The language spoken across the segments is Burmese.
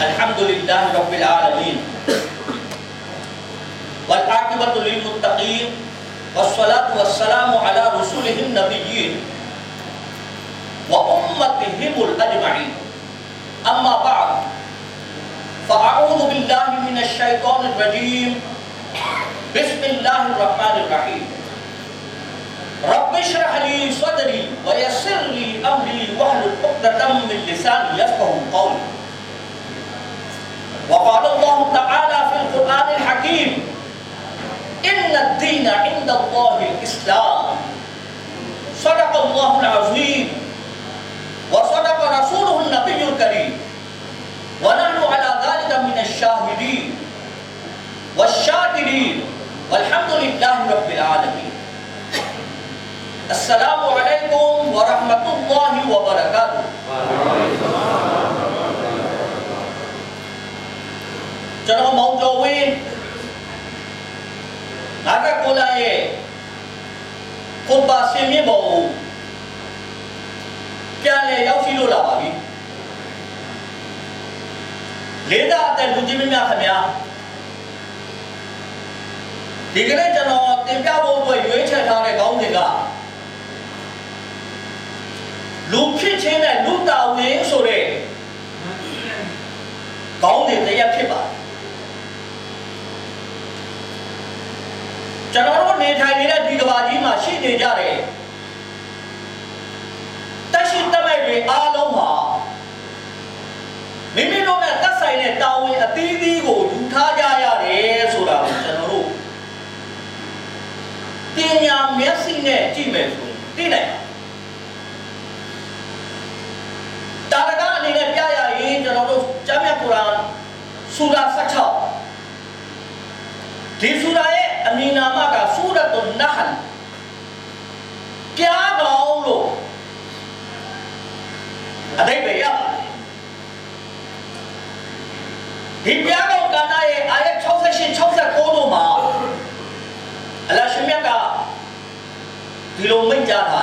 الحمد لله رب العالمين. والعاقبة للمتقين والصلاة والسلام على رسوله النبيين وأمتهم الأجمعين. أما بعد فأعوذ بالله من الشيطان الرجيم. بسم الله الرحمن الرحيم. رب اشرح لي صدري ويسر لي أمري واحلل عقدة من لساني يفقه قولي. وقال الله تعالى في القرآن الحكيم، إن الدين عند الله الإسلام. صدق الله العظيم. وصدق رسوله النبي الكريم. ونحن على ذلك من الشاهدين والشاكرين. والحمد لله رب العالمين. السلام عليكم ورحمة الله وبركاته. ကျွန်တော်မောင်ကျော်ဝင်း59လရဲ့ခုပါစင်မြင့်ပေါ်ကိုပြန်လည်ရောက်ရှိလို့လာပါပြီလေးသာအသက်လူကြီးမများခင်ဗျာဒီကနေ့ကျွန်တော်တင်ပြဖို့အတွက်ရွေးချယ်ထားတဲ့ခေါင်းစဉ်ကလူဖြစ်ခြင်းနဲ့လူတာဝန်ဆိုတဲ့ခေါင်းစဉ်တရားဖြစ်ပါတယ် ကျွန်တော်တို့နေထိုင်နေတဲ့ဒီကဘာကြီးမှာရှိနေကြတယ်တက်ရှိတက်မဲ့တွေအားလုံးဟာမိမိတို့နဲ့သက်ဆိုင်တဲ့တာဝန်အသီးသီးကိုယူထားကြရတယ်ဆိုတာကိုကျွန်တော်တို့ပညာမျက်စိနဲ့ကြည့်မယ်ဆိုရင်သိနိုင်တာတာကအနေနဲ့ပြရရင်ကျွန်တော်တို့ကျမ်းမြတ်ကုရ်အာန်ဆူရာ16ဒီဆူရာရဲ့ အမီနာမကဆူရတ်န်နဟလ်ပြားကောင်းလို့အတိတ်ပဲရဒီပြားကောင်းကန္နာရဲ့အာယတ်68 69တို့မှာအလရှင်မြတ်ကဒီလိုမိန့်ကြားတာ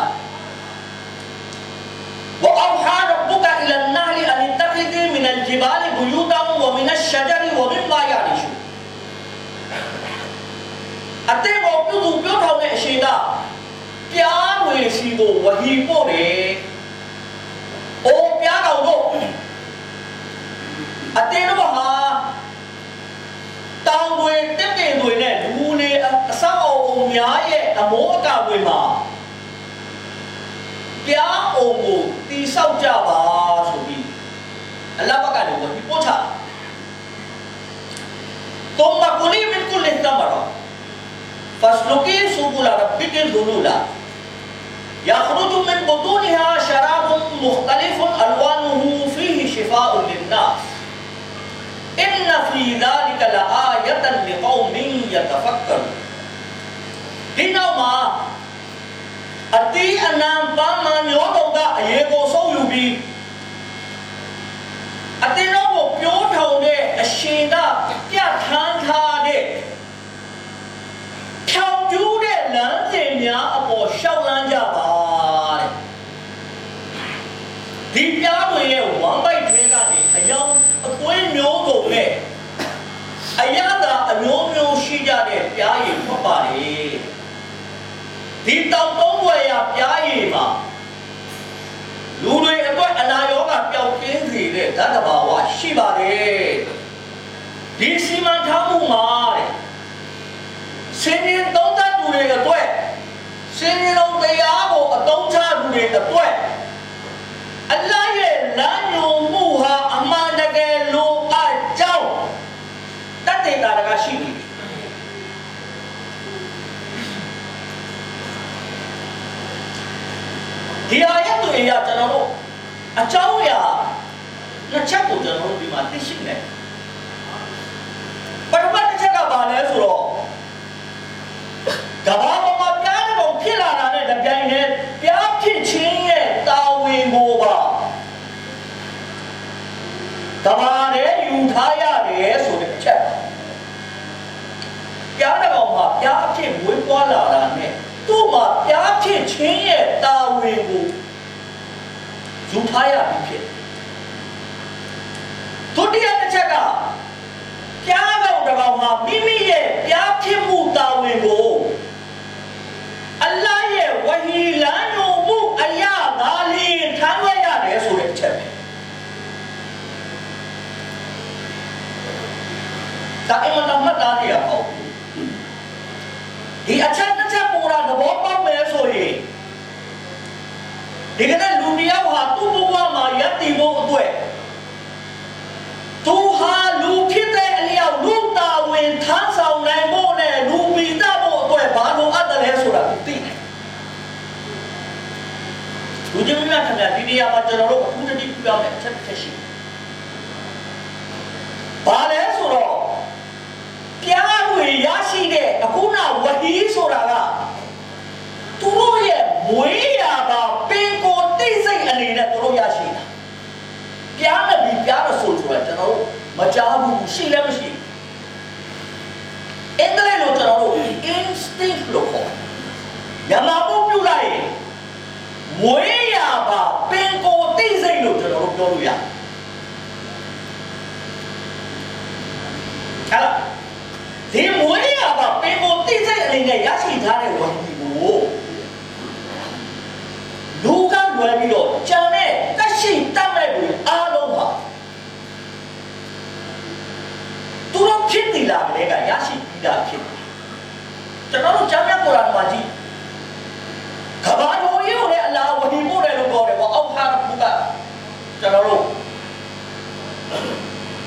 ဝအောဟာရဘုကာအီလန်နာလီအန်တခိဒီမင်အန်ဂျီဘာလီဘူယူတာဝမင်အရှဂျရီဝမင်မာယာရီရှူ တ်ကိုပြုသူပြောထောင်တဲ့အရှင်ကပြားတွေစီကိုဝဟီပို့တယ်။အိုးပြားတော်တို့အတိတ်တော့ဟာတောင်တွေတက်တင်တွေနဲ့လူနေအဆောက်အအုံများရဲ့အမောအကာတွေမှာပြားအုံကိုတီဆောက်ကြပါဆိုပြီးအလဘကလည်းဝဟီပို့ချ။သုံးမကုလီမင်ကု فَسْلُكِ سُبُلَ رَبِّكِ الظُّلُولَ يَخْرُجُ مِنْ بُطُونِهَا شَرَابٌ مُخْتَلِفٌ أَلْوَانُهُ فِيهِ شِفَاءٌ لِلنَّاسِ. إِنَّ فِي ذَلِكَ لَآيَةً لِقَوْمٍ يَتَفَكَّرُونَ Nimenomaan Ati anam paman yodoga yego so yubi. Ati no mo pyo thau de ashinda ပါလေဒီတောင်သုံးဝယ်ရပြားရည်မှာလူတွေအတွက်အနာရောဂါပျောက်ကင်းစေတဲ့ဓာတ်တဘာဝရှိပါတယ်ဒီစီမံထားမှုမှာတဲ့စင်ရင်သုံးသပ်သူတွေအတွက်စင်ရင်လုံးတရားကိုအသုံးချသူတွေအတွက်အလ္လာဟ်ရဲ့လမ်းညွှန်မှုဟာအမှန်တကယ်လိုအပ်ကြောင်းတတ်တဲ့တာကရှိနေတယ် ဒီအာယတ်တွေအရကျွန်တော်တို့အကြောင်းအရာနှစ်ချက်ကိုကျွန်တော်တို့ဒီမှာသိရှိနေပထမတစ်ချက်ကဘာလဲဆိုတော့ကဘာပေါ်မှာပြားတဲ့ကောင်ဖြစ်လာတာနဲ့တပြိုင်တည်းပြားဖြစ်ခြင်းရဲ့တာဝန်ကိုပါကဘာနဲ့ယူထားရတယ်ဆိုတဲ့အချက်ပြားတဲ့ကောင်မှာပြားဖြစ်ဝေးပွားလာတာနဲ့သူ့မှာပြားဖြစ်ခြင်းရဲ့တာဝန်ကို ယူထားရပြီဖြစ်ဒုတိယတစ်ချမိမိရဲ့ပြားဖြစ်မှုတာဝန်ကိုအလ္လာဟ်ရဲ့ဝဟီလမ်းညွှန်မှုအရာသာလျှင် မှာယက်တီဖို့အတွက်သူဟာလူဖြစ်တဲ့အလျောက်လူတာဝန်ထမ်းဆောင်နိုင်ဖို့နဲ့လူပီတတ်ဖို့အတွက်ဘာလို့အပ်တယ်လဲဆိုတာသိတယ်လူကြီးများခင်ဗျာဒီနေရာမှာကျွန်တော်တို့အထူးတတိပြုရမယ်အချက်တစ်ချက်ရှိဘာလဲဆိုတော့ပြားတွေရရှိတဲ့အခုနဝဟီဆိုတာကသူတို့ရဲ့မွေးရာပါပင်ကိုတိစိတ် အနေနဲ့သူတို့ရရှိတာပြားနဲ့ပြီးပြားတော့ဆိုဆိုတာကျွန်တော်တို့မကြားဘူးရှိလည်းမရှိအင်္ဂလိပ်လိုကျွန်တော်တို့ instinct လို့ခေါ်မြန်မာပုံပြုလိုက်ရင်မွေးရာပါပင်ကိုတိစိတ်လို့ကျွန်တော်တို့ပြောလို့ရတယ်အဲ့ဒါဒီမွေးရာပါပင်ကိုတိစိတ်အနေနဲ့ရရှိထားတဲ့ဝန်ကြီးကိုလူက လွယ်ပြီးတော့ကြံတဲ့တက်ရှိတတ်မဲ့တွေအားလုံးပါသူတို့ဖြစ်နေလာတဲ့ကရရှိပြီးသားဖြစ်တယ်ကျွန်တော်တို့ကျမ်းမြတ်ကုရ်အာန်မှာကြည့်ကဘာတော်ကြီးကိုလည်းအလာဝဟီပို့တယ်လို့ပြောတယ်ပေါ့အောက်ဟာဘုကကျွန်တော်တို့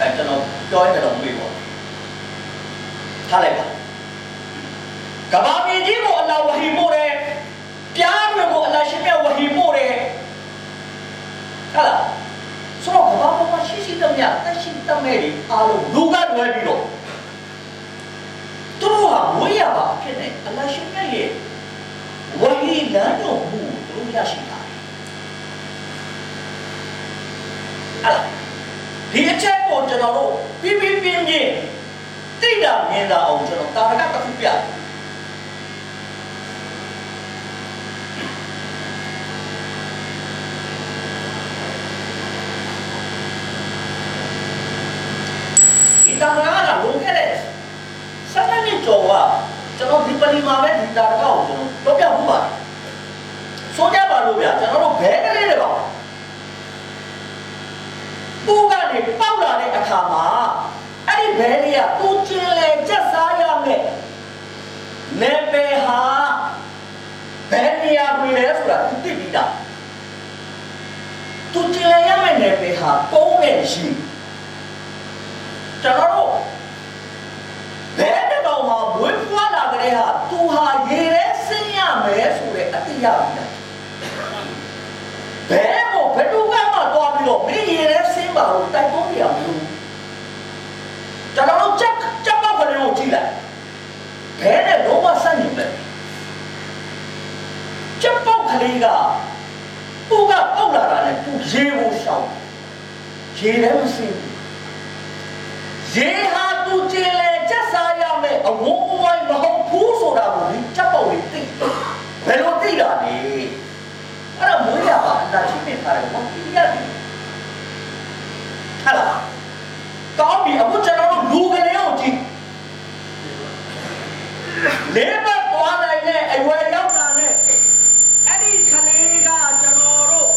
အဲကျွန်တော်ပြောရင်တော့မေးပေါ့ထားလိုက်ပါကဘာမြေကြီးကိုအလာဝဟီပို့တယ်ပြားတွေကိုအလာရှင်မြတ်ဝဟီပို့တယ် ဟာလားဆိုတော့ကဘာပေါ်မှာရှိရှိတမျှတက်ရှိတမဲ့တွေအားလုံးလူကလွယ်ပြီးတော့သူတို့ဟာဝေးရပါဖြစ်နေအလာရှင်မြတ်ရဲ့ဝဟီလမ်းတော်မူသူတို့ရရှိတာအဲ့ဒါဒီအချက်ကိုကျွန်တော်တို့ပြပြပြင်းပြင်းသိတာမြင်တာအောင်ကျွန်တော်တာရကတစ်ခုပြဒီတာရကလုံခဲ့တဲ့ဆက်နှစ်ကျော်ကကျွန်တော်ဒီ ပလီမှာပဲဒီတာရကကိုကျွန်တော်တော့ပြဖို့ပါတယ်ဆိုကြပါလို့ဗျာကျွန်တော်တို့ဘဲကလေးတွေပါသူ့ကနေပေါက်လာတဲ့အခါမှာအဲ့ဒီဘဲလေးကသူကျင်လေကျက်စားရမယ်နေပေဟာဘယ်နေရာဝင်လဲဆိုတာသူသိပြီးသားသူကျင်လေရမယ်နေပေဟာပုံးနဲ့ရှိကျွန်တော်တို့ဘယ်တစ်ကောင်မှဝင်းဖွာလာကြ တဲ့ဟာသူဟာရေထဲဆင်းရမယ်ဆိုတဲ့အတိအရပြီးသားဘယ်ကိုဘယ်သူကမှသွားပြီးတော့မင်းရေထဲဆင်းပါလို့တိုက်တွန်းရမလို့ကျွန်တော်တို့ချက်ချက်ပေါက်ကလေးကိုကြည့်လိုက်ဘယ်နဲ့လုံးဝစနေပဲချက်ပေါက်ကလေးကသူကပေါက်လာတာနဲ့သူရေကိုရှောင်ရေထဲမဆင်းဘူးရေဟာသူကျင်လေချက်စားရမယ်အဝန်းအဝိုင်းမဟုတ် ဘူးဆိုတာကိုဒီချက်ပေါက်လေးသိဘယ်လိုသိတာလဲအဲ့ဒါမွေးရပါအတာချင်းနေထားတယ်ဘာဖြစ်ရလဲဟာလားကောင်းပြီအခုကျွန်တော်တို့လူကလေးကိုကြည့်လေးဘက်သွားနိုင်တဲ့အရွယ်ရောက်တာနဲ့အဲ့ဒီကလေးကကျွန်တော်တို့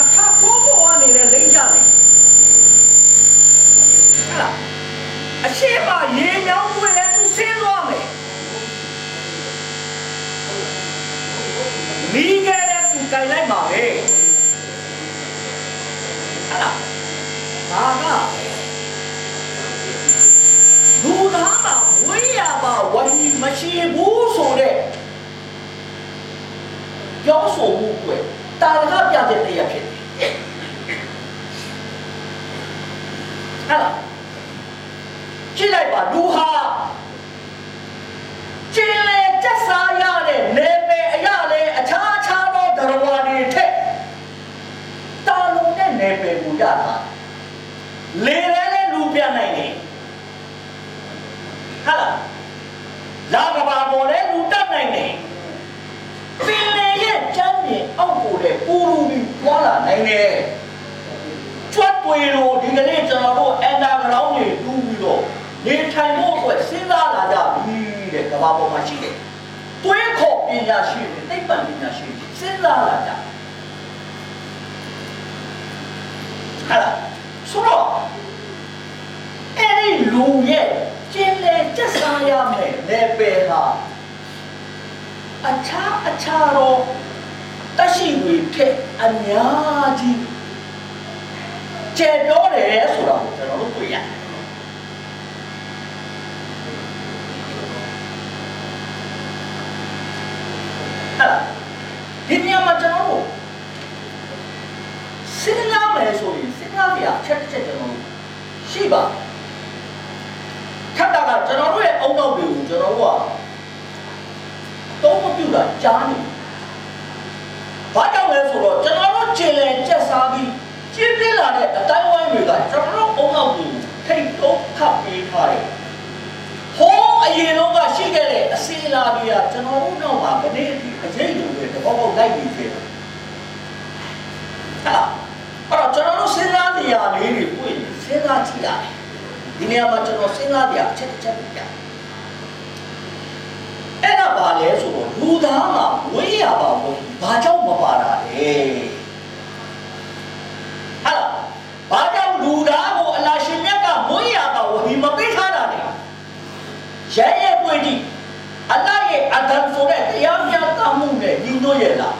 အခါခိုးဖို့ကနေလည်းလိမ့်ကြတယ်ဟာလားအရှိမရေမြောင်းွယ်လဲသူဆင်းသွားမယ်မိခဲ့တဲ့သူကြိုင်လိုက်ပါပဲဟာလား ဘာကလူသားမှာဝိရပါဝဟီမရှိဘူးဆိုတဲ့ပြောဆိုမှုကွယ်တာရကပြတဲ့တရားဖြစ်တယ်ဟာလားကြည့်လိုက်ပါလူဟာကျင်းလေကျက်စားရတဲ့နေပယ်အရာလေအခြားအခြားသောဒရဝါတွေထက်တာလုံးတဲ့နေပယ်ကိုရတာ လေလည်းလည်းလူပြနိုင်တယ်ဟာလားလာကဘာပေါ်လဲလူတတ်နိုင်တယ်ပင်လေရဲ့ကျမ်းပြင်အောက်ကိုလည်းပူလူပြီးပွာလာနိုင်တယ်ကျွတ်ပွေလို့ဒီကနေ့ကျွန်တော်တို့အန်ဒါဂရောင်းတွေတူးပြီးတော့နေထိုင်ဖို့အတွက်စဉ်းစားလာကြပြီတဲ့ကမ္ဘာပေါ်မှာရှိတယ်တွေးခေါ်ပညာရှိတယ်သိပ္ပံပညာရှိတယ်စဉ်းစားလာကြဟာလား ဆိုတော့အဲ့ဒီလူရဲ့ကျင်းလေကျက်စားရမယ်လေပယ်ဟာအခြားအခြားတော့တရှိဝေထက်အများကြီးကျေပြောတယ်ဆိုတာကိုကျွန်တော်တို့တွေ့ရတယ်ဟာဒီညမှာကျွန်တော်တို့စဉ်းစားမယ်ဆိုရင် စဉ်းစားကြရချက်တစ်ချက်ကျွန်တော်တို့ရှိပါခက်တာကကျွန်တော်တို့ရဲ့အုံနောက်တွေကိုကျွန်တော်တို့ကတော့မပြုတ်တာကြားနေဘာကြောင့်လဲဆိုတော့ကျွန်တော်တို့ကျင်လည်ကျက်စားပြီးကျင်းပြလာတဲ့အတိုင်းဝိုင်းတွေကကျွန်တော်တို့အုံနောက်ကိုထိတ်တော့ခတ်ပေးထားတယ်ဟောအရင်တော့ကရှိခဲ့တဲ့အစီအလာတွေကကျွန်တော်တို့နောက်မှာမနေ့အထိအရေးလိုပဲတဘောပေါက်လိုက်ပြီးဖြစ်တယ်ဟာ အဲ့တော့ကျွန်တော်တို့စဉ်းစားနေရလေးတွေတွေ့ရင်စဉ်းစားကြည့်ရတယ်ဒီနေရာမှာကျွန်တော်စဉ်းစားနေရအချက်တစ်ချက်ပြအဲ့ဒါဘာလဲဆိုတော့လူသားမှာဝိရပါဘူးဘာကြောင့်မပါတာလဲဟာဘာကြောင့်လူသားကိုအလာရှင်မြတ်ကဝိရပါဝဟီမပေးထားတာလဲရဲရဲပွေကြည့်အလ္လာဟ်ရဲ့အဒန်ဆိုတဲ့တရားမျှတမှုနဲ့ညီညွတ်ရဲ့လား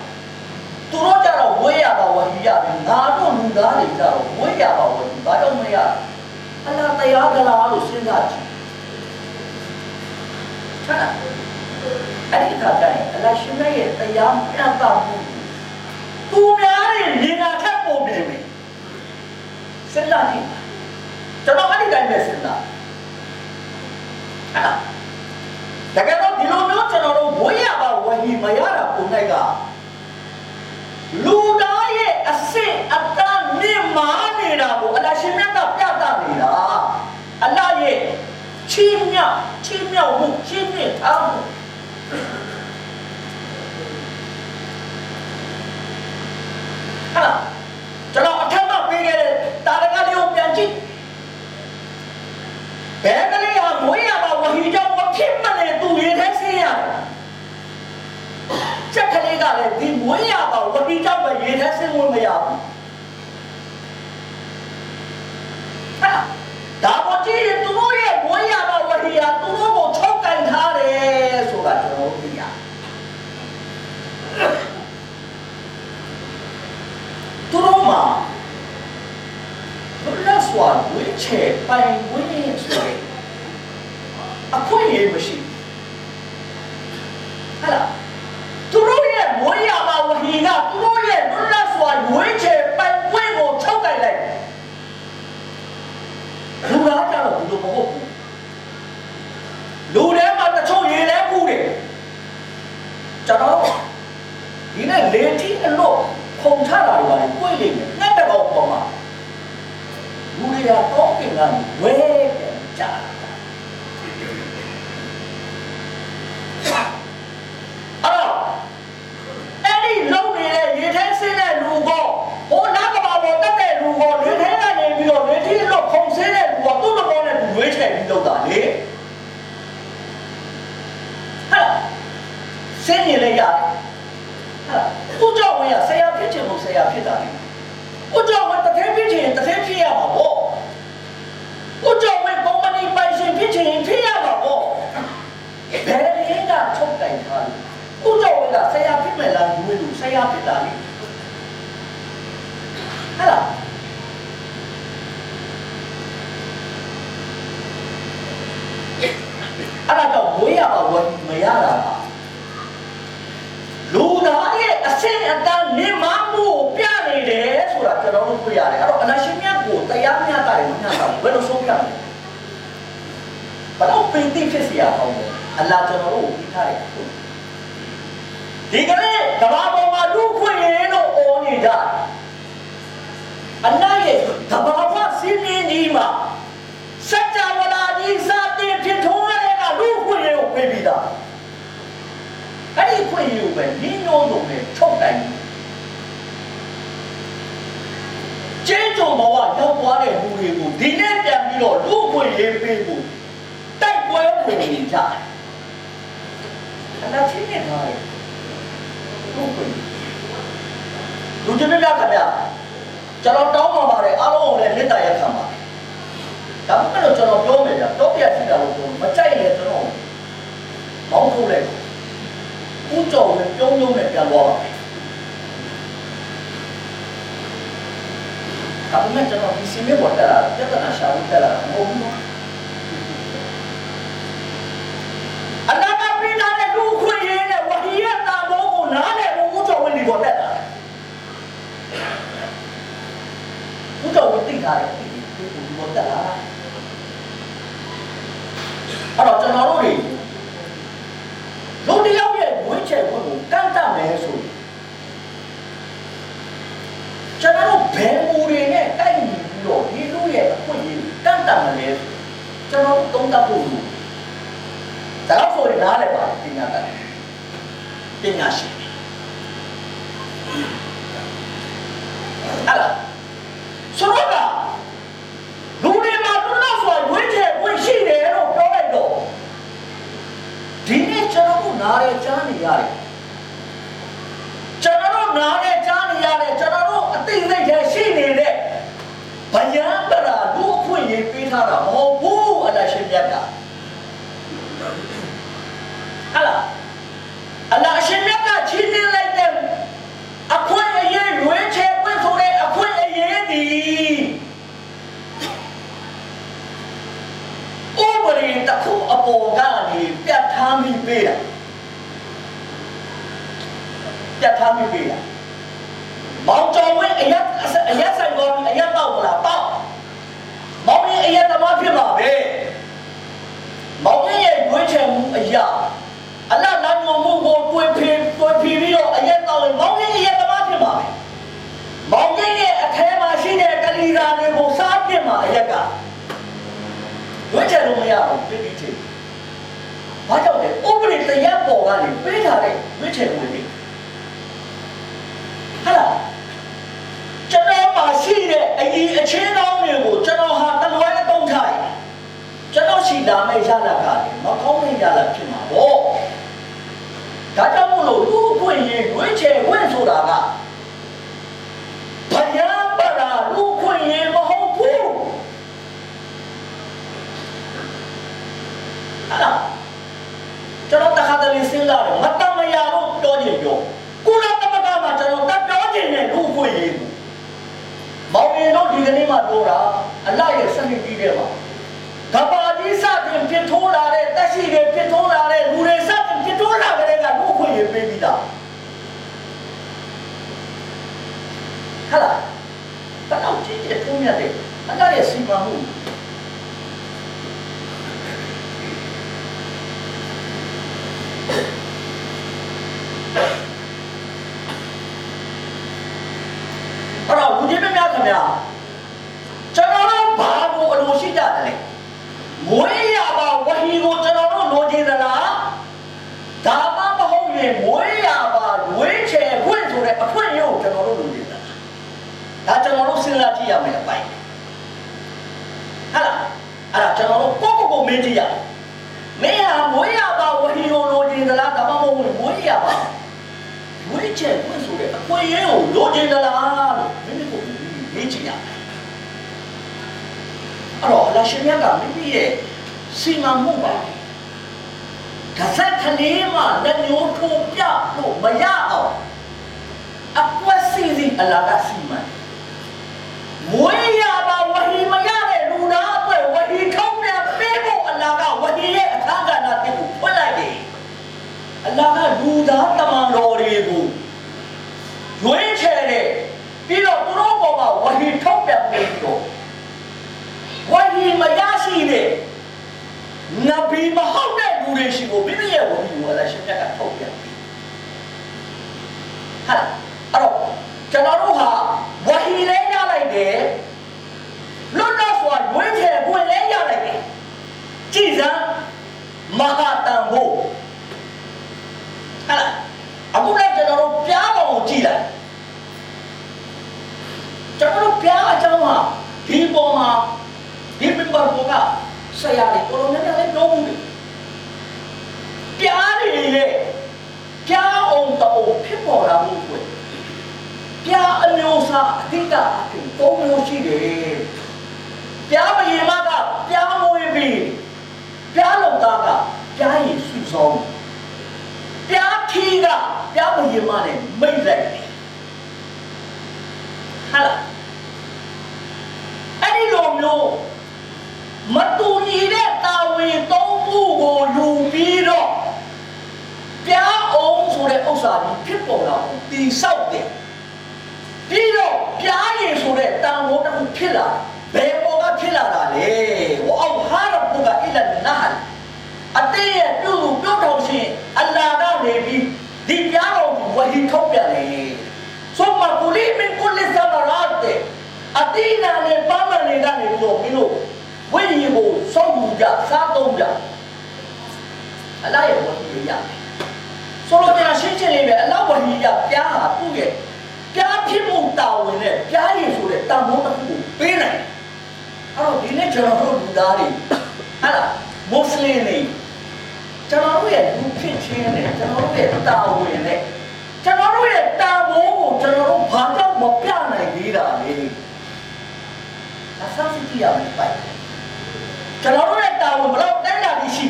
သူတို့ကြတော့ဝေးရပါဝဟီရတယ်ငါတို့လူသားတွေကြတော့ဝေးရပါဝဟီဘာကြောင့်မရအလ္လာဟ်တရားကလားလို့စဉ်းစားကြည့်ဟုတ်လားအဲ့ဒီခါကျရင်အလ္လာဟ်ရှင်ရဲ့တရားမျှတမှုသူများရဲ့နေနာထက်ပုံနေမယ်စဉ်းစားကြည့်ကျွန်တော်အဲ့ဒီတိုင်းပဲစဉ်းစားအဲ့ဒါတကယ်တော့ဒီလိုမျိုးကျွန်တော်တို့ဝေးရပါဝဟီမရတာပုံ၌က လူသားရဲ့အစစ်အတန်းမြင့်မားနေတာကိုအလရှင်မြတ်ကပြသနေတာအလ္လာဟ်ရဲ့ချီးမြှောက်ချီးမြှောက်မှုချီးမြှင့်ထားမှုဟာကျွန်တော်အထက်မှာပေးခဲ့တဲ့တာရကလေးကိုပြန်ကြည့်ဘယ်ကလေးဟာမွေးရပါဝဟီကြောင့်မဖြစ်မနေသူရေထဲဆင်းရတယ်ချက်ကလေးကလည်းဒီမွေးရ ပါဝဟီကြောင့်ပဲရေထဲဆင်းဝင်မရဘူးဟာဒါပေါ်ကြည့်ရင်သူတို့ရဲ့မွေးရပါဝဟီဟာသူတို့ကိုချုပ်ကန်ထားတယ်ဆိုတာကျွန်တော်သိရတယ်သူတို့မှာဘုရားစွာဝိချေပိုင်ဝင်းဆိုတဲ့အခွင့်အရေးမရှိဟဲ့လားသူတို့ရဲ့မွေးရပါဝဟီကသူတို့ရဲ့ဘု ရားစွာဝိချေပိုင်ဝင်းကိုချုပ်ကိုင်လိုက်လူသားကြတော့ဘူးလို့မဟုတ်ဘူးလူထဲမှာတချို့ရေလဲကူးတယ်ကျွန်တော်ဒီနေ့လေတီအလို့ခုံချတာတွေပါလေကိုယ်လိမ့်မယ်နဲ့တကောင်ပေါ်မှာလူတွေကတော့ကင်ကနေဝဲပြန်ကြတာအဲ့ ဒီခွင့်ယူပဲနင်းညောလုံးနဲ့ထုတ်တိုင်းကျင်းကြုံဘဝရောက်သွားတဲ့လူတွေကိုဒီနေ့ပြန်ပြီးတော့လူ့ခွင့်ရေးပေးဖို့တိုက်ပွဲဝင်နေကြတယ်အနာချင်းနေထားတယ်လူ့ခွင့်လူချင်းများခင်ဗျာကျွန်တော်တောင်းပါပါတယ်အားလုံးကိုလည်းမေတ္တာရက်ခံပါဒါပေမဲ့ကျွန်တော်ပြောမယ်ဗျာတော့ပြရှိတာလို့မကြိုက်လေကျွန်တော်မောင်းထုတ်လိုက် ဦးကြော်နဲ့ပြုံးပြုံးနဲ့ပြန်သွားပါဒါပေမဲ့ကျွန်တော်ဒီစီမေပေါ်တက်လာပြဿနာရှာလို့တက်လာမဟုတ်ဘူးအနာကပိနာနဲ့လူခွင့်ရေးနဲ့ဝဟီယတာဘောကိုနားနဲ့ဦးကြော်ဝင်ဒီပေါ်တက်လာဦးကြော်ဝင်သိထားတယ်ဒီပေါ်တက်လာအဲ့တော့ကျွန်တော်တို့တွေလူတယော က်ရဲ့ဝိချက်ကိုကန့်တတ်မယ်ဆိုရင်ကျွန်တော်တို့ဘယ်မူတွေနဲ့တိုက်ပြီးတော့ဒီလူရဲ့အခွင့်အရေးကန့်တတ်မလဲကျွန်တော်တို့သုံးသပ်ဖို့လို့ဒါတော့ဆိုရင်နားလည်းပါပညာတတ်ပညာရှိအဲ့ဒါဆိုတော့လူတွေမှာလူတော့ဆိုဝိချက်ဝိရှိတယ်လို့ပြောလိုက်တော့ဒီနေ့ ကျွန်တော်တို့နားရဲကြားနေရတယ်ကျွန်တော်တို့နားရဲကြားနေရတယ်ကျွန်တော်တို့အသိစိတ်ထဲရှိနေတဲ့ဗယံပရာလူအခွင့်ရေးပေးထားတာမဟုတ်ဘူးအလရှင်မြတ်ကဟလာအလရှင်မြတ်ကချင်းနေလိုက်တဲ့အခွင့်အရေးရွေးချယ်ပွင့်ဆိုတဲ့အခွင့်အရေးဒီဥပဒေ တစ်ခုအပေါ်ကနေပြတ်ထားမိပေးတာပြတ်ထားမိပေးတာမောင်ကျော်ဝင်းအရက်အရက်ဆိုင်ကောအရက်တော့မလားတော့မောင်ရင်အရက်သမားဖြစ်မှာပဲမောင်ရင်ရဲ့ရွေးချယ်မှုအရာအလတ်လမ်းညွန်မှုကိုတွေ့ဖင်တွေ့ဖီပြီးတော့အရက်တော့ရင်မောင်ရင်အရက်သမားဖြစ်မှာပဲမောင်ရင်ရဲ့အထဲမှာရှိတဲ့ကလီရာတွေကိုစားပြစ်မှာအရက်ကရွေး ချယ်လို့မရဘူးပြစ်ပြီးချင်ဘာကြောင့်လဲဥပဒေတရားပေါ်ကနေပေးထားတဲ့ရွေးချယ်မှုတွေဟာလားကျွန်တော်မှာရှိတဲ့အရင်အချင်းကောင်းတွေကိုကျွန်တော်ဟာတလွဲတုံးထားရင်ကျွန်တော်ရှိလာမယ့်ရလာကလည်းမကောင်းတဲ့ရလာဖြစ်မှာပေါ့ဒါကြောင့်မို့လို့လူ့အခွင့်အရေးရွေးချယ်ဝင်ဆိုတာကဘယံပရာလူ့အခွင့်အရေးမဟုတ်ဘူး ဟာလားကျွန်တော်တခါတလေစဉ်းစားတယ်မတမရလို့ပြောနေပြောကုလသမဂ္ဂမှာကျွန်တော်တပြောချင်တဲ့လူ့အခွင့်အရေးကိုမောင်ရင်တို့ဒီကနေ့မှပြောတာအလရဲ့စနစ်ကြီးတဲ့မှာကဘာကြီးစတင်ပြစ်ထိုးလာတဲ့တက်ရှိတွေပြစ်ထိုးလာတဲ့လူတွေစတင်ပြစ်ထိုးလာတဲ့ကလူ့အခွင့်အရေးပေးပြီးသားဟာလားဘယ်တော့ကြည့်တဲ့ထုံးမြတ်တဲ့အလရဲ့စီမံမှု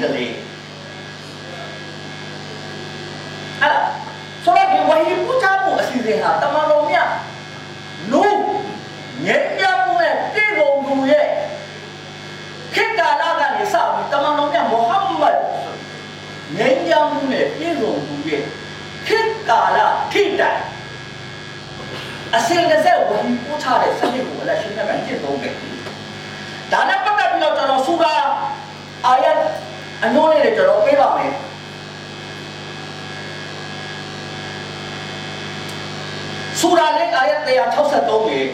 တာပြီးရှိတယ်လဲအဲ့ဒါဆိုတော့ဒီဝဟီပူချမှုအစီအစဉ်ဟာတမန်တော်မြတ်လူငြိမ်းချမ်းမှုနဲ့ပြည်စုံသူရဲ့ခေတ်ကာလကနေစပြီးတမန်တော်မြတ်မုဟမ္မဒ်ငြိမ်းချမ်းမှုနဲ့ပြည်စုံသူရဲ့ခေတ်ကာလထိတိုင်အစဉ်တစ်ဆက်ဝဟီပူချတဲ့စနစ်ကိုလည်းရှင်းပြမယ်ကျင့်သုံးခဲ့ဒါနဲ့ပတ်သက်ပြီးတော့ကျွန်တော်ဆူရာအာယတ် အနှိုးလေးတွေကျွန်တော်ပေးပါမယ်ဆူရာလေးအာယတ်163လေး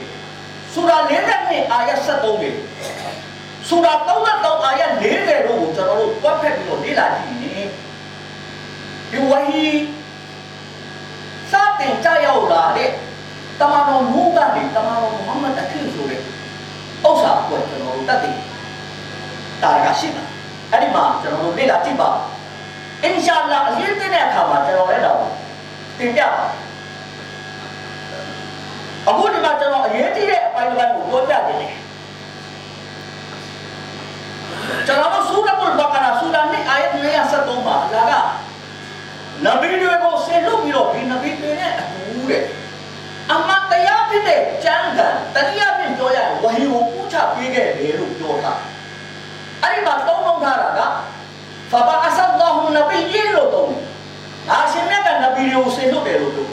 ဆူရာ42အာယတ်73လေးဆူရာ33အာယတ်40တို့ကိုကျွန်တော်တို့တွက်ဖက်ပြီးတော့လေ့လာကြည့်ရင်ဒီဝဟီစတင်ကြရောက်လာတဲ့တမန်တော်မူကနေတမန်တော်မုဟမ္မဒ်အခင်ဆိုတဲ့ဥစ္စာကိုကျွန်တော်တို့တတ်သိတာရရှိမှာ အဲ့ဒီမှာကျွန်တော်တို့လေ့လာကြည့်ပါအင်ရှာအလ္လာဟ်အရင်တဲ့အခါမှာကျွန်တော်လည်းတော့တင်ပြပါအခုဒီမှာကျွန်တော်အရေးကြီးတဲ့အပိုင်းတစ်ပိုင်းကိုပြောပြနေတယ်ကျွန်တော်တို့ဆူရတ်ဘကာရာဆူရာနဲ့အာယတ်173မှာလာကနဗီတွေကိုဆင်လုပ်ပြီးတော့ဒီနဗီတွေနဲ့အတူတဲ့အမတ်တရားဖြစ်တဲ့ကျမ်းဂန်တရားဖြင့်ပြောရရင်ဝဟီကိုပူချပေးခဲ့တယ်လို့ပြောတာ အဲ့ဒီမှာသုံးလုံးထားတာကဖဘာအဆတ်လာဟူနဗီယေလို့သုံးတယ်။ဒါရှင်မြတ်ကနဗီတွေကိုဆင်လုပ်တယ်လို့ပြော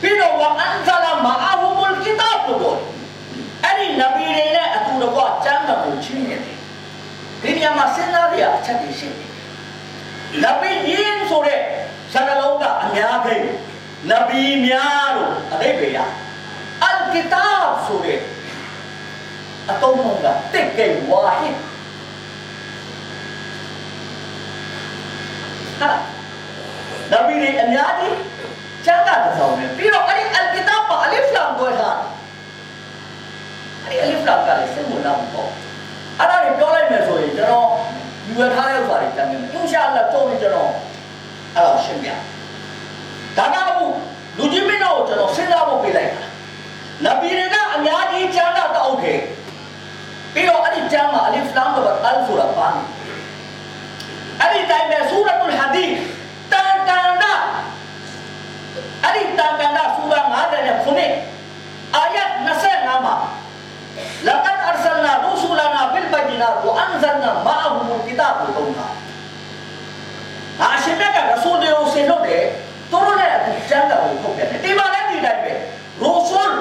ပြီးတော့ဝအန်ဇလာမာအဟူမုလ်ကီတာဘ်လို့ပြောအဲ့ဒီနဗီတွေနဲ့အတူတကွကျမ်းဂန်ကိုချင်းနေတယ်ဒီနေရာမှာစဉ်းစားရအချက်တွေရှိတယ်နဗီယင်းဆိုတဲ့စကားလုံးကအများကြီးနဗီများလို့အဓိပ္ပာယ်ရအလ်ကီတာဘ်ဆိုတဲ့အတုံးလုံးကတစ်ကိဝါဟစ် ဟာနဗီတွေအများကြီးကျမ်းစာတစ်စောင်နဲ့ပြီးတော့အဲ့ဒီအလ်ကီတာဘ်မှာအလီဖ်လမ်ကိုထားအဲ့ဒီအလီဖ်လမ်ကလည်းစိတ်ဝင်စားမှုပေါ့အဲ့ဒါတွေပြောလိုက်မယ်ဆိုရင်ကျွန်တော်ယူရထားတဲ့ဥစ္စာတွေတန်နေမယ်အင်ရှာအလ္လာဟ်တော့ကျွန်တော်အဲ့ဒါရှင်းပြဒါကအခုလူကြီးမင်းတို့ကျွန်တော်စဉ်းစားဖို့ပေးလိုက်တာနဗီတွေကအများကြီးကျမ်းစာတောက်ခဲ့ပြီးတော့အဲ့ဒီကျမ်းမှာအလီဖ်လမ်ဘတ်အလ်ဆိုတာပါနေအဲ့ဒီတိုင်းပဲဆူရ တ်ul hadith တန်တန်တာအဲ့ဒီတန်တန်တာဆူရာ59အာယတ်25မှာ لقد أرسلنا رسلنا بالبينات وأنزلنا معهم الكتاب والتوراة အရှင်မြတ်ကရဆူလ်တွေကိုဆင်လို့တယ်သူတို့လည်းအကျမ်းစာကိုထုတ်ပြန်တယ်ဒီမှာလည်းဒီတိုင်းပဲရဆူလ်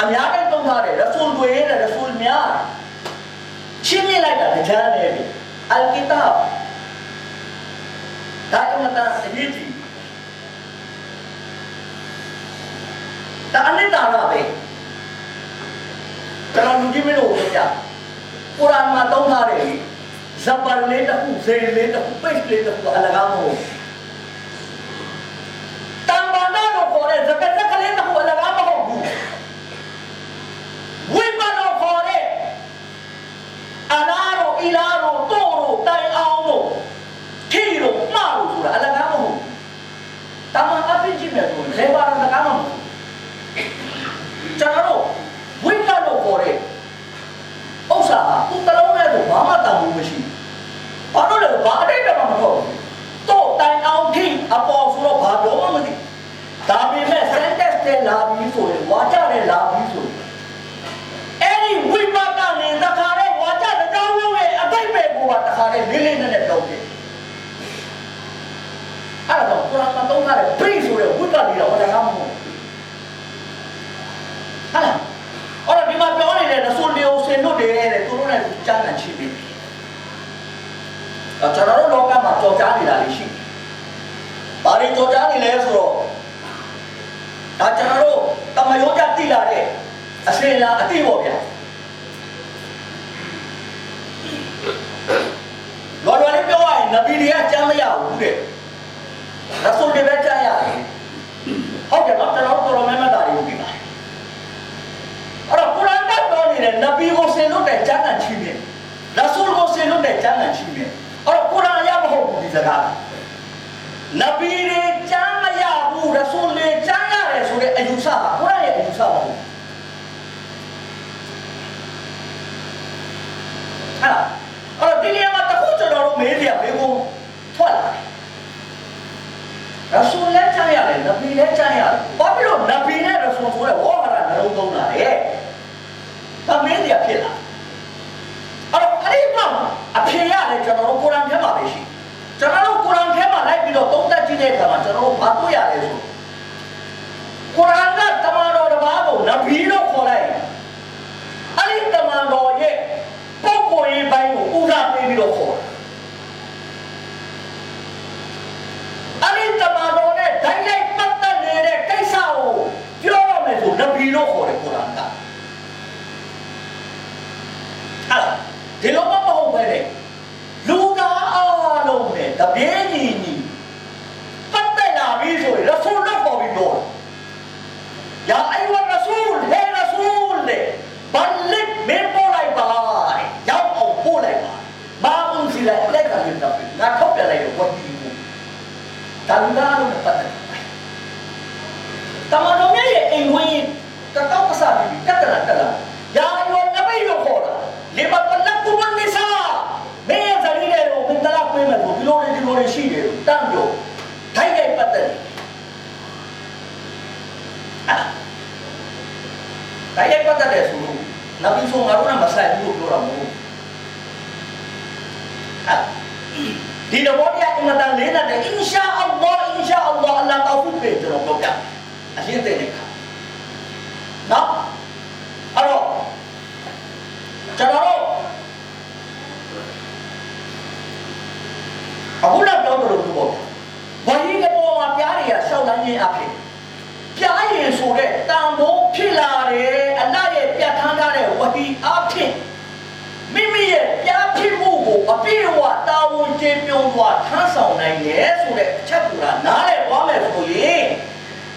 အများကြီးတုံးထားတယ်ရဆူလ်တွေတဲ့ရဆူလ်များချင်းမြလိုက်တာတရားနဲ့ပြီအလ်ကီတာဘ် ဒါအမှန်တန်အရေးကြီးဒါအနှစ်သာရပဲကျွန်တော်လူကြီးမင်းတို့ပြောကြကုရ်အာန်မှာသုံးထားတယ်ဇဘာလေးတစ်ခုဇေလေးတစ်ခုပိတ်လေးတစ်ခုအလကားမဟုတ်တန်ဘာနာကိုခေါ်တဲ့ဇကတ်ကလေးတစ်ခုအလ ပြားရင်ဆိုတဲ့တန်ဖိုးဖြစ်လာတယ်အလရဲ့ပြတ်ထန်းထားတဲ့ဝါကြီးအဖြစ်မိမိရဲ့ပြားဖြစ်မှုကိုအပြည့်အဝတာဝန်ကျေပြုံစွာထမ်းဆောင်နိုင်တယ်ဆိုတဲ့အချက်ကူတာနားလည်သွားမယ်ဆိုရင်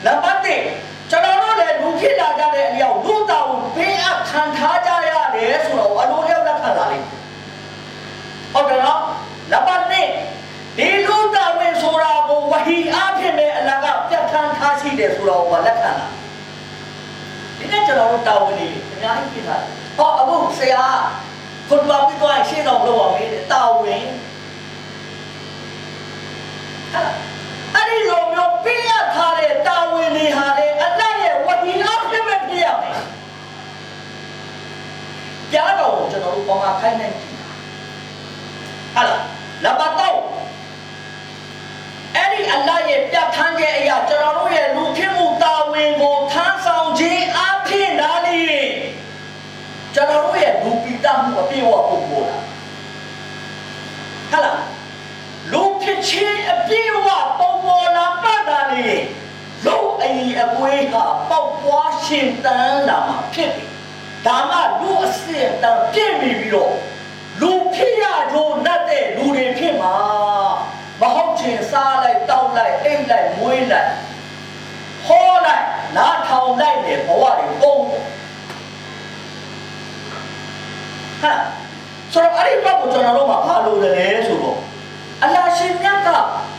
နံပါတ်1ကျွန်တော်တို့လည်းလူဖြစ်လာကြတဲ့အလျောက်လူတာဝန်ပေးအပ်ခံထားကြရတယ်ဆိုတော့အလိုလျောက်လက်ခံလာလိမ့်ဟုတ်တယ်နော်နံပါတ်2ဒီလူတာဝန်ဆိုတာကိုဝဟီအားဖြင့်လည်းအလကပြတ်ထ န်းထားရှိတယ်ဆိုတော့ဘာလက်ခံလာဒီနေ့ကျွန်တော်တို့တာဝန်တွေအများကြီးပြထားတယ်ဟောအခုဆရာခွန်ဘာပြီးတော့ရှင်းတော့လောက်အောင်လေတာဝန်အဲ့ဒီလိုမျိုးပြရထားတဲ့တာဝန်တွေဟာလေအလရဲ့ဝဟီအားဖြင့်ပဲပြရမယ်ကြားတော်ကိုကျွန်တော်တို့ပေါ်မှာခိုင်းနေကြည့်ဟာလားနံပါတ်3 အဲ့ဒီအလ္လာဟ်ရဲ့ပြဋ္ဌာန်းချက်အရာကျွန်တော်တို့ရဲ့လူဖြစ်မှုတာဝန်ကိုထမ်းဆောင်ခြင်းအဖြစ်နားလေကျွန်တော်တို့ရဲ့လူပိတမှုအပြည့်အဝပုံပေါ်လာဟာလားလူဖြစ်ခြင်းအပြည့်အဝပုံပေါ်လာပတ်တာလေလူအည်အကွေးဟာပေါက်ပွားရှင်တန်းလာမှာဖြစ်တယ်ဒါမှလူအစစ်အတန်းပြည့်ပြီးပြီးတော့လူဖြစ်ရတော့နတ်တဲ့လူတွေဖြစ်မှာ မဟုတ်ချင်စားလိုက်တောက်လိုက်အိတ်လိုက်မွေးလိုက်ဟောလိုက်နားထောင်လိုက်တယ်ဘဝတွေပုံဟာဆိုတော့အဲ့ဒီဘက်ကိုကျွန်တော်တို့ကဘာလို့လဲဆိုတော့အလရှင်မြတ်က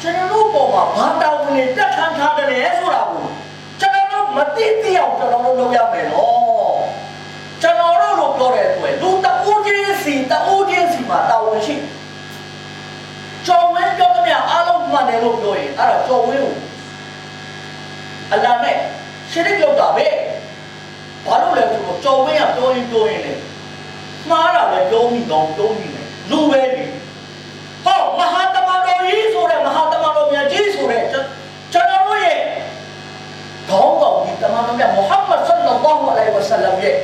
ကျွန်တော်တို့ပေါ်မှာဘာတောင်းနေတက်ထမ်းထားတယ်လဲဆိုတာကိုကျွန်တော်တို့မသိသိအောင်ကျွန်တော်တို့လုပ်ရမယ်နော်ကျွန်တော်တို့လို့ပြောတဲ့အတွက်လူတအိုးချင်းစီတအိုးချင်းစီမှာတာဝန်ရှိ ကျော်ဝင်းပြောသမျှအားလုံးမှန်တယ်လို့ပြောရင်အဲ့ဒါကျော်ဝင်းကိုအလ္လာဟ်နဲ့ရှရစ်လုပ်တာပဲကြော်ဝင်းကပြောရင်ပြောရင်လေမှားတာပဲပြောမိကောင်းပြောမိမယ်လူပဲလေဟောမဟာတမန်တော်ကြီးဆိုတဲ့မဟာတမန်တော်မြတ်ကြီးဆိုတဲ့ကျွန်တော်တို့ရဲ့ခေါင်းဆောင်ဒီတမန်တော်မြတ်မုဟမ္မဒ်ဆလ္လာလာဟူအလိုင်ဝဆလမ်ရဲ့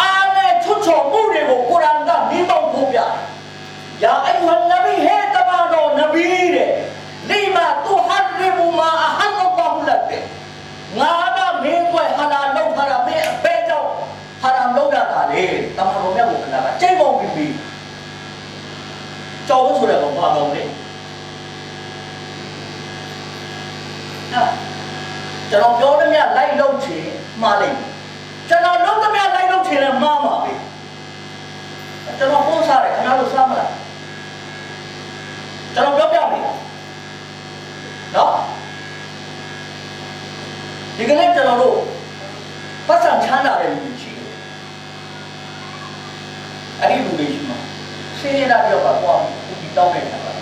အာနဲ့ချွတ်ချော်မှုတွေကိုကုရ်အာန်ကမိမောက်ဖို့ပြယာအယုဟန်နဗီဟဲ ကြောက်ဆိုတဲ့ကောင်ဘာကောင်လဲဟာကျွန်တော်ပြောသမျှလိုက်လုပ်ချင်မှားလိုက်ကျွန်တော်လုပ်သမျှလိုက်လုပ်ချင်လည်းမှားမှာပဲကျွန်တော်ပုံစားတယ်ခင်ဗျားတို့စားမလားကျွန်တော်ပြောပြမယ်နော်ဒီကနေ့ကျွန်တော်တို့ပတ်စံချမ်းသာတဲ့လူတွေရှိတယ်အဲ့ဒီလူတွေရှိမှာရှင်းနေတာပြောပါကွာဒီ တောင်းနေတာပါ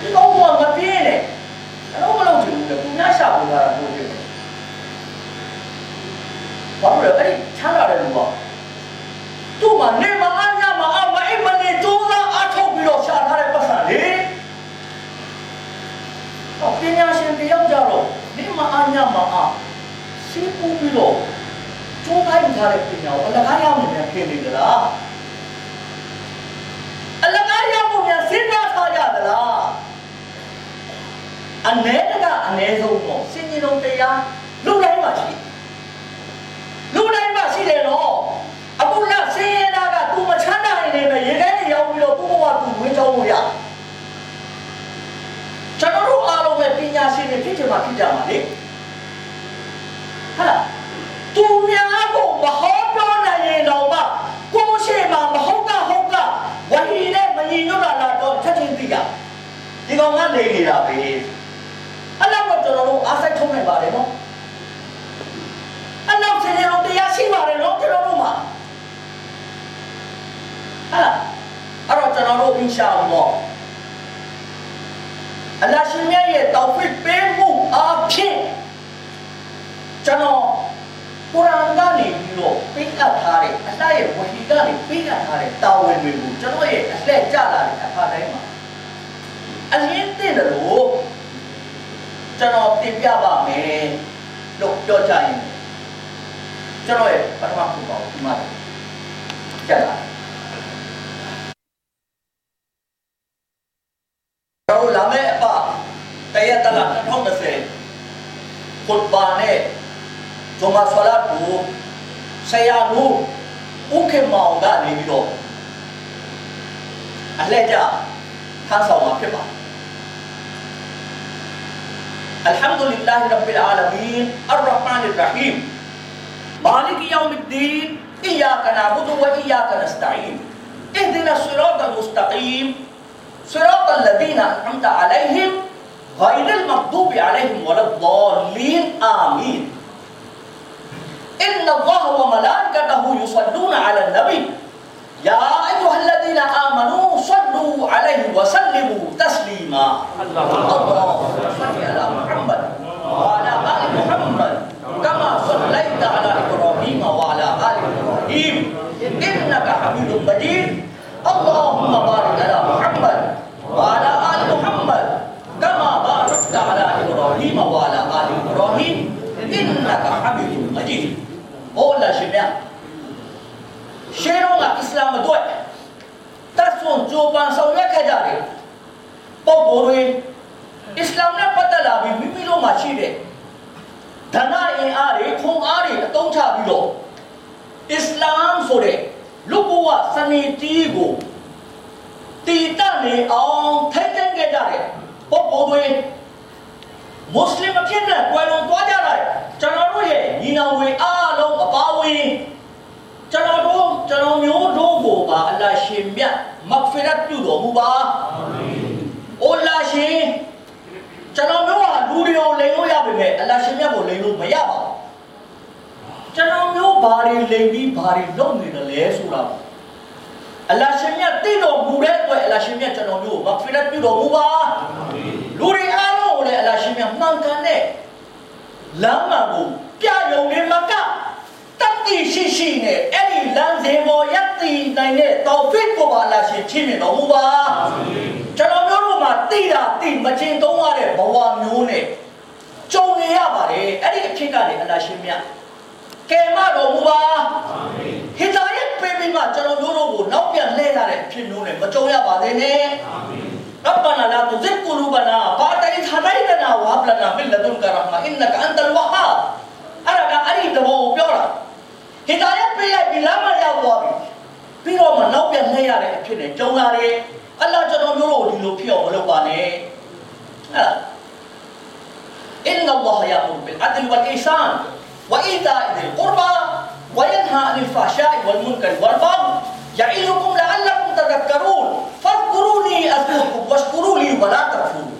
ဒီကောင်းကမပြင်းနဲ့ကျွန်တော်မလုပ်ချင်ဘူးလေသူများရှာဖို့လာတာလို့ပြောတယ်ဘာလို့လဲအဲ့ဒီချမ်းသာတဲ့လူကသူ့မှာနေမအားညမအားမအိမ်မနေကြိုးစားအားထုတ်ပြီးတော့ရှာထားတဲ့ပတ်စံလေဟောပညာရှင်တယောက်ကြတော့နေမအားညမအားစီးပူးပြီးတော့ကျိုးတိုင်းထားတဲ့ပညာကိုအလကားရအောင်ပြန်ဖြစ်နေကြလားအလကားရဖို့ပြန်စဉ်းစားထားကြသလား အ ਨੇ တကအ ਨੇ ဆုံးတော့စင်ကြီးလုံးတရားလူတိုင်းမှာရှိလူတိုင်းမှာရှိတယ်နော်အခုလဆင်းရဲတာက तू မချမ်းသာနေတယ်ရေခဲတွေရောက်ပြီးတော့သူ့ဘဝ तू ဝင်းချောင်းလို့ရကျွန်တော်တို့အားလုံးပဲပညာရှင်တွေဖြစ်ချင်မှဖြစ်ကြပါလေဟာလားသူများကိုမဟောပြောနိုင်ရင်တော့မှကိုယ်ရှိမှမဟုတ်ကဟုတ်ကဝဟီနဲ့မညီညွတ်တာလားတော့ချက်ချင်းသိရဒီကောင်ကနေနေတာပဲအဲ့တော့ ကျွန်တော်တို့အားစိတ်ထုံးနေပါတယ်နော်အဲ့တော့ဆင်းရဲလို့တရားရှိပါတယ်နော်ကျွန်တော်တို့မှာဟာအဲ့တော့ကျွန်တော်တို့အင်ရှာအလ္လာဟ်အလ္လာဟ်ရှင်ရဲ့တောက်ဖစ်ပေးမှုအဖြစ်ကျွန်တော်ကုရ်အာန်ကနေပြီးတော့ပေးအပ်ထားတဲ့အလှရဲ့ဝဟီကနေပေးအပ်ထားတဲ့တာဝန်တွေကိုကျွန်တော်ရဲ့အလှကြလာတဲ့အခါတိုင်းမှာအလင်းသိတယ်လို့ ကျွန်တော်တင်ပြပါမယ်လို့ပြောကြရင်ကျွန်တော်ရဲ့ပထမခုပေါ့ဒီမှာကြက်လာတော့လာမယ့်အပတရက်တလ2020ခုတ်ဘာနဲ့ဂျုံမာဆလာတ်ကိုဆရာနူဥခေမောင်ကနေပြီးတော့အလှည့်ကြထမ်းဆောင်မှာဖြစ်ပါ الحمد لله رب العالمين الرحمن الرحيم مالك يوم الدين إياك نعبد وإياك نستعين اهدنا الصراط المستقيم صراط الذين أنعمت عليهم غير المغضوب عليهم ولا الضالين آمين إن الله وملائكته يصلون على النبي يا أيها الذين آمنوا صلوا عليه وسلموا تسليما اللهم တယ်ဆိုတာအလရှင်မြတ်တည်တော်မူတဲ့အတွက်အလရှင်မြတ်ကျွန်တော်မျိုးကိုမဖိရတ်ပြုတော်မူပါလူတွေအားလုံးကိုလည်းအလရှင်မြတ်မှန်ကန်တဲ့လမ်းမှန်ကိုပြယုံနေမှာကတတ်သိရှိရှိနဲ့အဲ့ဒီလမ်းစဉ်ပေါ်ရပ်တည်နိုင်တဲ့တော်ဖိတ်ကိုပါအလရှင်ချင်းမြတော်မူပါကျွန်တော်မျိုးတို့မှာတိတာတိမချင်းသုံးရတဲ့ဘဝမျိုးနဲ့ကြုံနေရပါတယ်အဲ့ဒီအဖြစ်ကလည်းအလရှင်မြတ် ကဲမတော်မူပါဟစ်တာရဲ့ပေးပြီးမှကျွန်တော်မျိုးတို့ကိုနောက်ပြန်လှည့်ရတဲ့အဖြစ်မျိုးနဲ့မကြုံရပါသေးနဲ့ ربنا لا تزغ قلوبنا بعد إذ هديتنا وهب لنا من لدنك رحمة إنك أنت الوهاب အဲ့ဒါကအဲ့ဒီတဘောကိုပြောတာဟစ်တာရဲ့ပေးလိုက်ပြီးလမ်းမရောက်သွားပြီပြီးတော့မှနောက်ပြန်လှည့်ရတဲ့အဖြစ်နဲ့ကြုံလာတယ်အလ္လာဟ်ကျွန်တော်မျိုးတို့ဒီလိုဖြစ်အောင်မလုပ်ပါနဲ့အဲ့ဒါ إن الله يأمر بالعدل والإحسان وإيتاء ذي القربى وينهى عن الفحشاء والمنكر والبغي يعظكم لعلكم تذكرون فاذكروني أذكركم واشكروا لي ولا تكفرون.